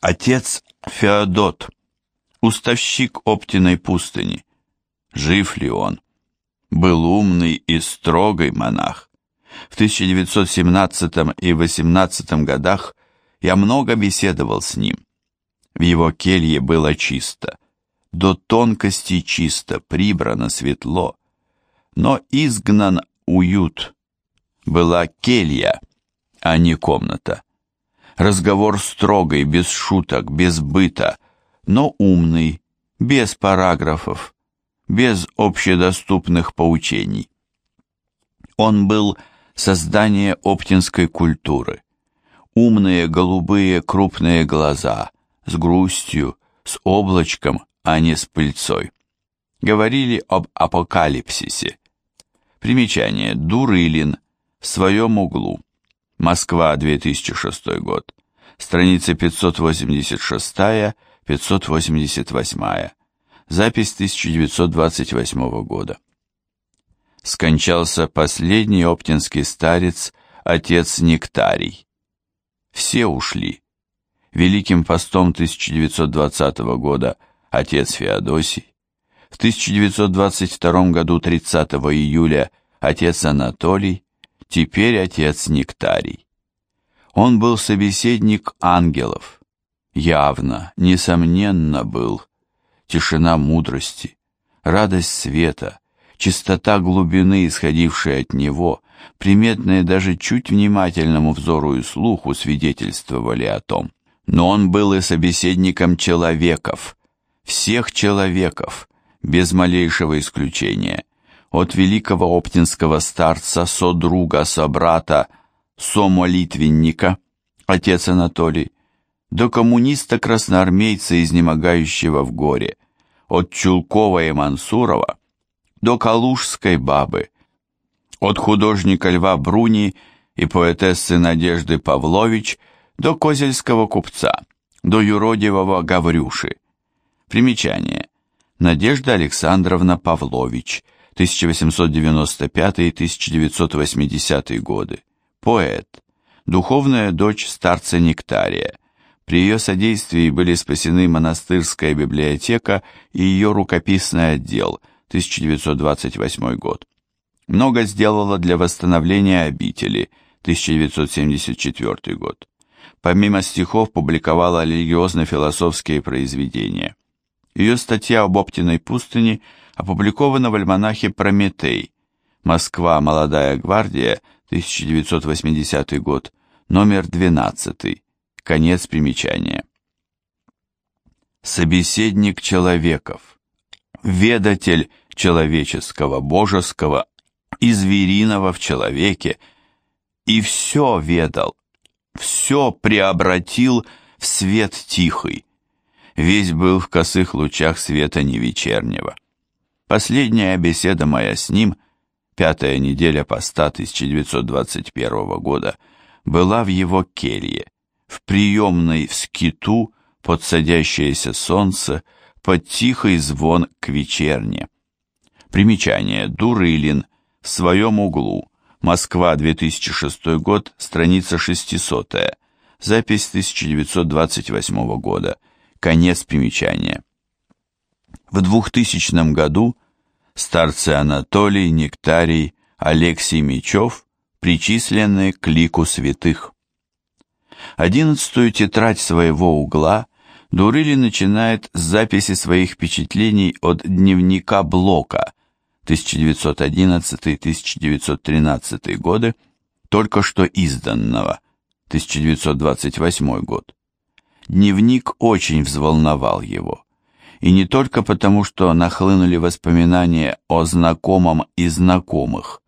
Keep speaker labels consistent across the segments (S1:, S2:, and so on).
S1: Отец Феодот, уставщик Оптиной пустыни. Жив ли он? Был умный и строгий монах. В 1917 и 18 годах я много беседовал с ним. В его келье было чисто, до тонкости чисто, прибрано, светло. Но изгнан уют. Была келья, а не комната. Разговор строгий, без шуток, без быта, но умный, без параграфов, без общедоступных поучений. Он был создание оптинской культуры. Умные голубые крупные глаза, с грустью, с облачком, а не с пыльцой. Говорили об апокалипсисе. Примечание. Дурылин. В своем углу. Москва, 2006 год. Страница 586-588. Запись 1928 года. Скончался последний оптинский старец, отец Нектарий. Все ушли. Великим постом 1920 года отец Феодосий. В 1922 году 30 июля отец Анатолий, теперь отец Нектарий. Он был собеседник ангелов. Явно, несомненно был. Тишина мудрости, радость света, чистота глубины, исходившая от него, приметные даже чуть внимательному взору и слуху, свидетельствовали о том. Но он был и собеседником человеков, всех человеков, без малейшего исключения от великого оптинского старца, содруга, собрата, сомолитвенника, отец Анатолий, до коммуниста-красноармейца, изнемогающего в горе, от Чулкова и Мансурова до Калужской бабы, от художника Льва Бруни и поэтессы Надежды Павлович до козельского купца, до юродивого Гаврюши. Примечание. Надежда Александровна Павлович – 1895-1980 годы, поэт, духовная дочь старца Нектария. При ее содействии были спасены монастырская библиотека и ее рукописный отдел, 1928 год. Много сделала для восстановления обители, 1974 год. Помимо стихов публиковала религиозно-философские произведения. Ее статья об Оптиной пустыне – опубликовано в альманахе «Прометей», Москва, Молодая гвардия, 1980 год, номер 12, конец примечания. Собеседник человеков, ведатель человеческого, божеского и звериного в человеке, и все ведал, все преобратил в свет тихий, весь был в косых лучах света невечернего. Последняя беседа моя с ним, пятая неделя поста 1921 года, была в его келье, в приемной в скиту, под садящееся солнце, под тихий звон к вечерне. Примечание. Дурылин. В своем углу. Москва, 2006 год, страница 600. Запись 1928 года. Конец примечания. В 2000 году старцы Анатолий, Нектарий, Алексей Мечев причислены к лику святых. Одиннадцатую тетрадь своего угла Дурыли начинает с записи своих впечатлений от дневника Блока 1911-1913 годы, только что изданного, 1928 год. Дневник очень взволновал его и не только потому, что нахлынули воспоминания о знакомом и знакомых,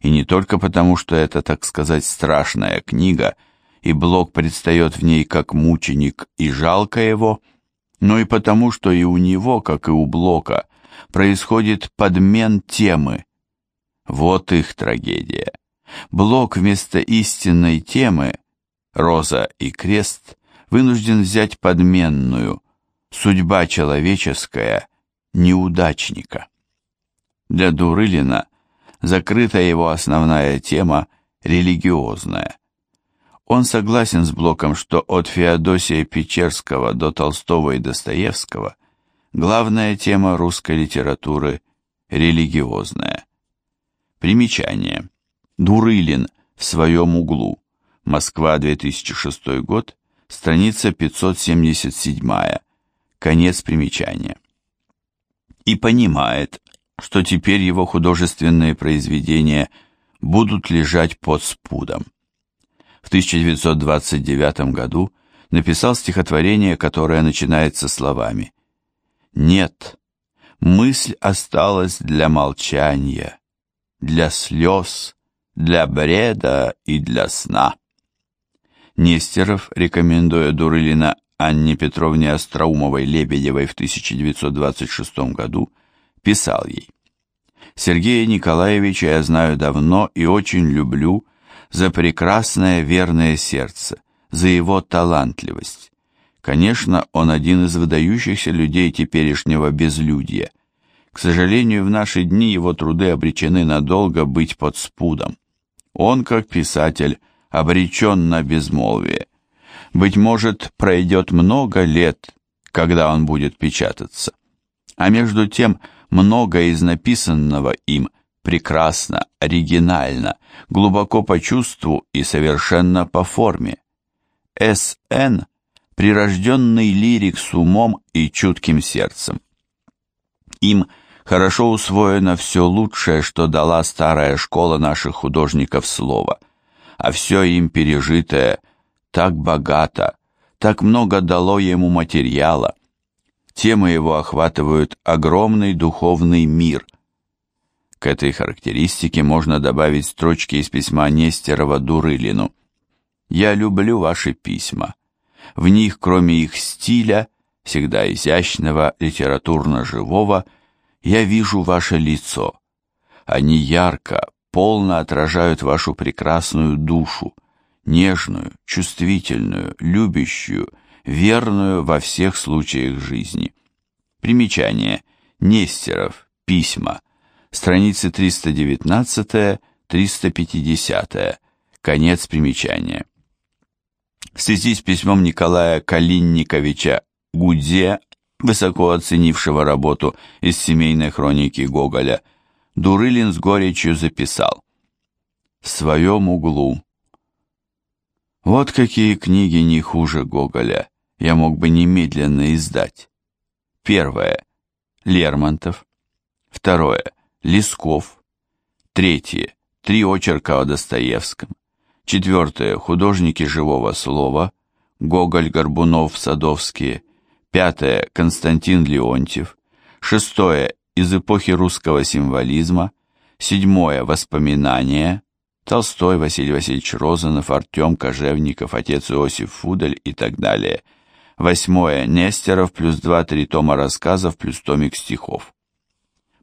S1: и не только потому, что это, так сказать, страшная книга, и Блок предстает в ней как мученик и жалко его, но и потому, что и у него, как и у Блока, происходит подмен темы. Вот их трагедия. Блок вместо истинной темы «Роза и крест» вынужден взять подменную – Судьба человеческая неудачника. Для Дурылина закрыта его основная тема религиозная. Он согласен с Блоком, что от Феодосия Печерского до Толстого и Достоевского главная тема русской литературы – религиозная. Примечание. Дурылин в своем углу. Москва, 2006 год, страница 577, конец примечания. И понимает, что теперь его художественные произведения будут лежать под спудом. В 1929 году написал стихотворение, которое начинается словами «Нет, мысль осталась для молчания, для слез, для бреда и для сна». Нестеров, рекомендуя Дурылина Анне Петровне Остроумовой-Лебедевой в 1926 году, писал ей «Сергея Николаевича я знаю давно и очень люблю за прекрасное верное сердце, за его талантливость. Конечно, он один из выдающихся людей теперешнего безлюдья. К сожалению, в наши дни его труды обречены надолго быть под спудом. Он, как писатель, обречен на безмолвие. Быть может, пройдет много лет, когда он будет печататься. А между тем, многое из написанного им прекрасно, оригинально, глубоко по чувству и совершенно по форме. С.Н. – прирожденный лирик с умом и чутким сердцем. Им хорошо усвоено все лучшее, что дала старая школа наших художников слова – а все им пережитое так богато, так много дало ему материала. Темы его охватывают огромный духовный мир. К этой характеристике можно добавить строчки из письма Нестерова Дурылину. «Я люблю ваши письма. В них, кроме их стиля, всегда изящного, литературно-живого, я вижу ваше лицо. Они ярко, полно отражают вашу прекрасную душу, нежную, чувствительную, любящую, верную во всех случаях жизни. Примечание. Нестеров. Письма. Страницы 319-350. Конец примечания. В связи с письмом Николая Калинниковича Гудзе, высоко оценившего работу из семейной хроники Гоголя, Дурылин с горечью записал. В своем углу. Вот какие книги не хуже Гоголя я мог бы немедленно издать. Первое. Лермонтов. Второе. Лесков. Третье. Три очерка о Достоевском. Четвертое. Художники живого слова. Гоголь, Горбунов, Садовские. Пятое. Константин Леонтьев. Шестое из эпохи русского символизма, седьмое «Воспоминания», Толстой, Василий Васильевич Розанов, Артем Кожевников, отец Иосиф Фудель и так далее. Восьмое Нестеров плюс два-три тома рассказов плюс томик стихов.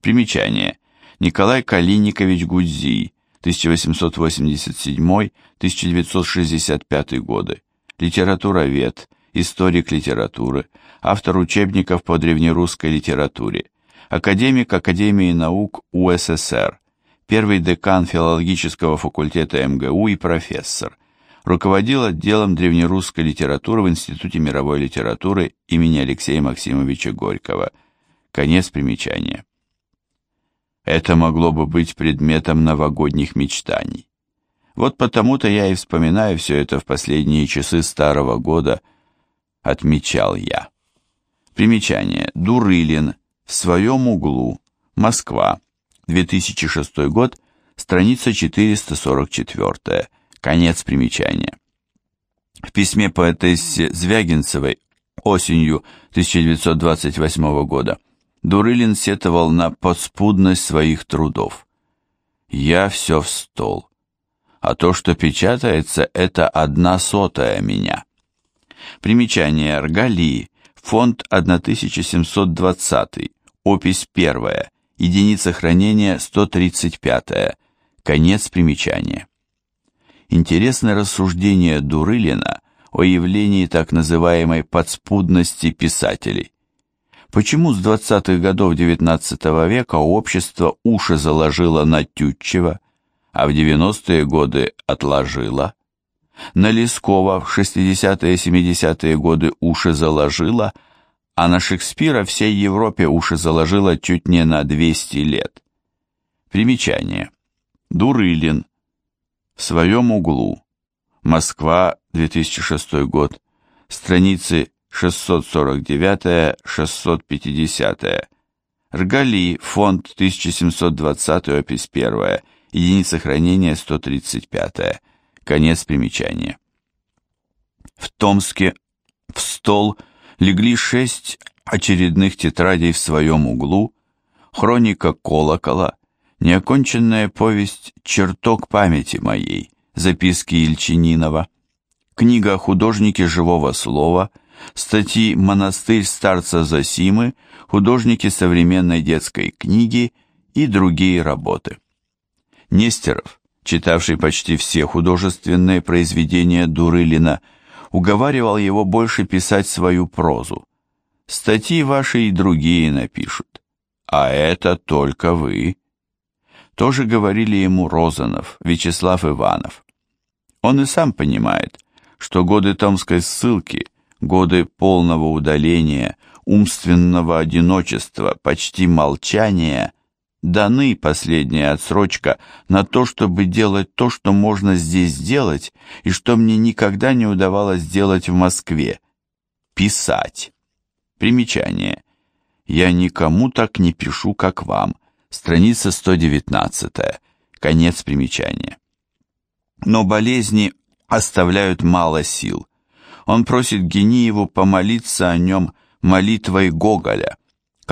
S1: Примечание. Николай Калиникович Гудзи, 1887-1965 годы. Литературовед, историк литературы, автор учебников по древнерусской литературе академик Академии наук УССР, первый декан филологического факультета МГУ и профессор, руководил отделом древнерусской литературы в Институте мировой литературы имени Алексея Максимовича Горького. Конец примечания. Это могло бы быть предметом новогодних мечтаний. Вот потому-то я и вспоминаю все это в последние часы старого года, отмечал я. Примечание. Дурылин. В своем углу. Москва. 2006 год. Страница 444. Конец примечания. В письме поэтессе Звягинцевой осенью 1928 года Дурылин сетовал на подспудность своих трудов. «Я все в стол, а то, что печатается, это одна сотая меня». Примечание Аргалии, фонд 1720, Опись первая. Единица хранения 135. Конец примечания. Интересное рассуждение Дурылина о явлении так называемой подспудности писателей. Почему с 20-х годов XIX века общество уши заложило на Тютчева, а в 90-е годы отложило? На Лескова в 60-70-е годы уши заложила, а на Шекспира всей Европе уши заложила чуть не на 200 лет. Примечание. Дурылин. В своем углу. Москва, 2006 год. Страницы 649-650. Ргали, фонд 1720, опись 1, единица хранения 135. Конец примечания. В Томске в стол легли шесть очередных тетрадей в своем углу, хроника колокола, неоконченная повесть «Чертог памяти моей», записки Ильчининова, книга о художнике живого слова, статьи «Монастырь старца Зосимы», художники современной детской книги и другие работы. Нестеров, читавший почти все художественные произведения Дурылина, уговаривал его больше писать свою прозу. Статьи ваши и другие напишут, а это только вы. Тоже говорили ему Розанов, Вячеслав Иванов. Он и сам понимает, что годы томской ссылки, годы полного удаления, умственного одиночества, почти молчания – даны последняя отсрочка на то, чтобы делать то, что можно здесь сделать, и что мне никогда не удавалось сделать в Москве. Писать. Примечание. Я никому так не пишу, как вам. Страница 119. Конец примечания. Но болезни оставляют мало сил. Он просит Гениеву помолиться о нем молитвой Гоголя –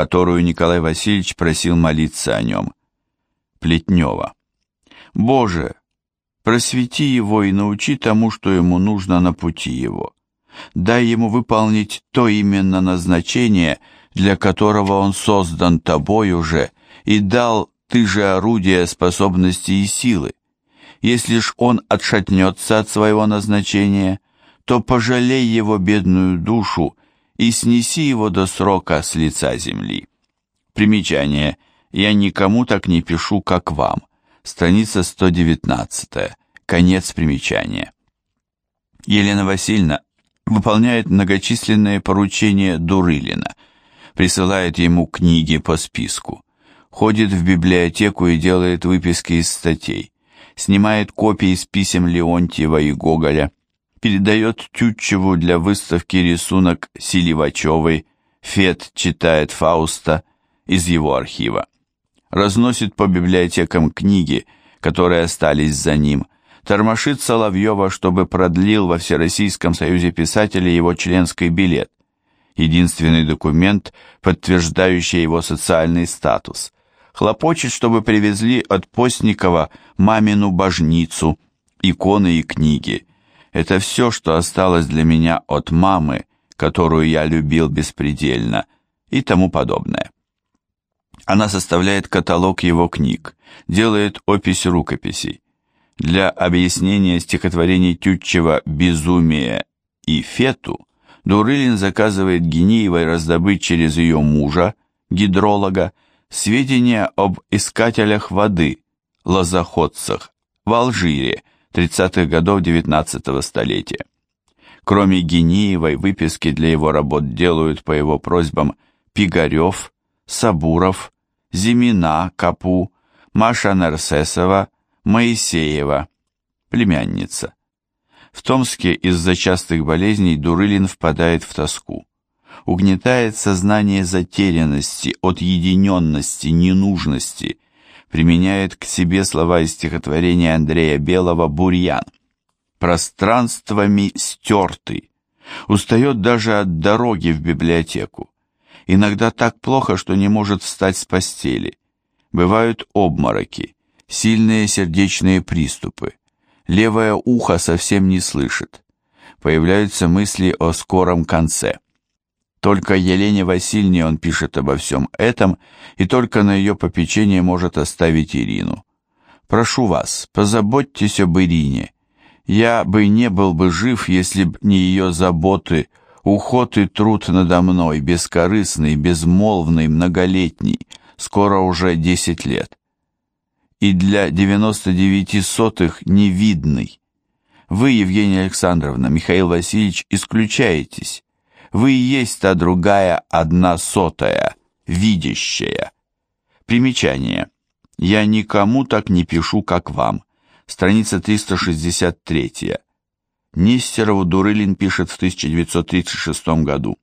S1: которую Николай Васильевич просил молиться о нем. Плетнева. «Боже, просвети его и научи тому, что ему нужно на пути его. Дай ему выполнить то именно назначение, для которого он создан тобой уже, и дал ты же орудие способности и силы. Если ж он отшатнется от своего назначения, то пожалей его бедную душу и снеси его до срока с лица земли. Примечание. Я никому так не пишу, как вам. Страница 119. Конец примечания. Елена Васильевна выполняет многочисленные поручения Дурылина, присылает ему книги по списку, ходит в библиотеку и делает выписки из статей, снимает копии из писем Леонтьева и Гоголя, передает Тютчеву для выставки рисунок Селивачевой, Фет читает Фауста из его архива, разносит по библиотекам книги, которые остались за ним, тормошит Соловьева, чтобы продлил во Всероссийском союзе писателей его членский билет, единственный документ, подтверждающий его социальный статус, хлопочет, чтобы привезли от Постникова мамину божницу, иконы и книги, это все, что осталось для меня от мамы, которую я любил беспредельно, и тому подобное. Она составляет каталог его книг, делает опись рукописей. Для объяснения стихотворений Тютчева «Безумие» и «Фету» Дурылин заказывает Гениевой раздобыть через ее мужа, гидролога, сведения об искателях воды, лозоходцах, в Алжире, 30-х годов XIX столетия. Кроме Гениевой, выписки для его работ делают по его просьбам Пигарев, Сабуров, Зимина, Капу, Маша Нарсесова, Моисеева, племянница. В Томске из-за частых болезней Дурылин впадает в тоску. Угнетает сознание затерянности, отъединенности, ненужности, применяет к себе слова из стихотворения Андрея Белого «Бурьян». Пространствами стертый. Устает даже от дороги в библиотеку. Иногда так плохо, что не может встать с постели. Бывают обмороки, сильные сердечные приступы. Левое ухо совсем не слышит. Появляются мысли о скором конце. Только Елене Васильевне он пишет обо всем этом, и только на ее попечение может оставить Ирину. «Прошу вас, позаботьтесь об Ирине. Я бы не был бы жив, если б не ее заботы, уход и труд надо мной, бескорыстный, безмолвный, многолетний, скоро уже десять лет. И для девяносто девяти сотых невидный. Вы, Евгения Александровна, Михаил Васильевич, исключаетесь. Вы и есть та другая одна сотая, видящая. Примечание. Я никому так не пишу, как вам. Страница 363. Нестерову Дурылин пишет в 1936 году.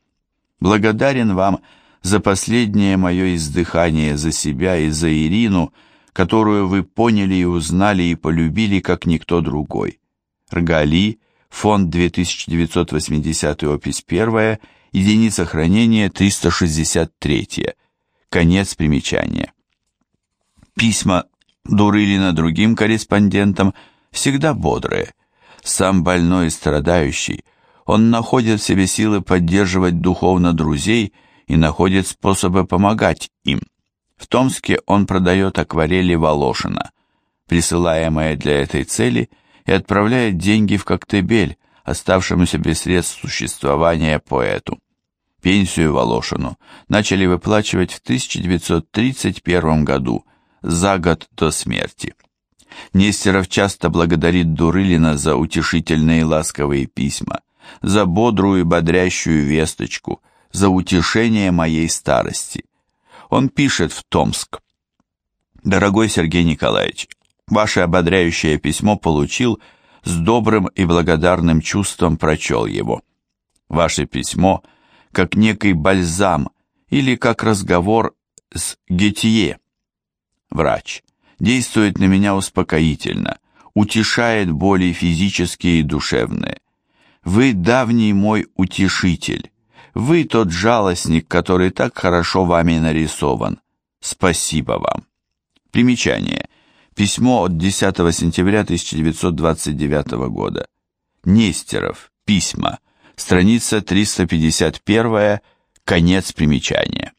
S1: Благодарен вам за последнее мое издыхание за себя и за Ирину, которую вы поняли и узнали и полюбили, как никто другой. Ргали, фонд 2980, опись 1, единица хранения 363. Конец примечания. Письма Дурылина другим корреспондентам всегда бодрые. Сам больной и страдающий, он находит в себе силы поддерживать духовно друзей и находит способы помогать им. В Томске он продает акварели Волошина, присылаемые для этой цели – и отправляет деньги в Коктебель, оставшемуся без средств существования поэту. Пенсию Волошину начали выплачивать в 1931 году, за год до смерти. Нестеров часто благодарит Дурылина за утешительные ласковые письма, за бодрую и бодрящую весточку, за утешение моей старости. Он пишет в Томск. «Дорогой Сергей Николаевич, Ваше ободряющее письмо получил, с добрым и благодарным чувством прочел его. Ваше письмо, как некий бальзам или как разговор с Гетье. Врач. Действует на меня успокоительно, утешает боли физические и душевные. Вы давний мой утешитель. Вы тот жалостник, который так хорошо вами нарисован. Спасибо вам. Примечание. Письмо от 10 сентября 1929 года. Нестеров. Письма. Страница 351. Конец примечания.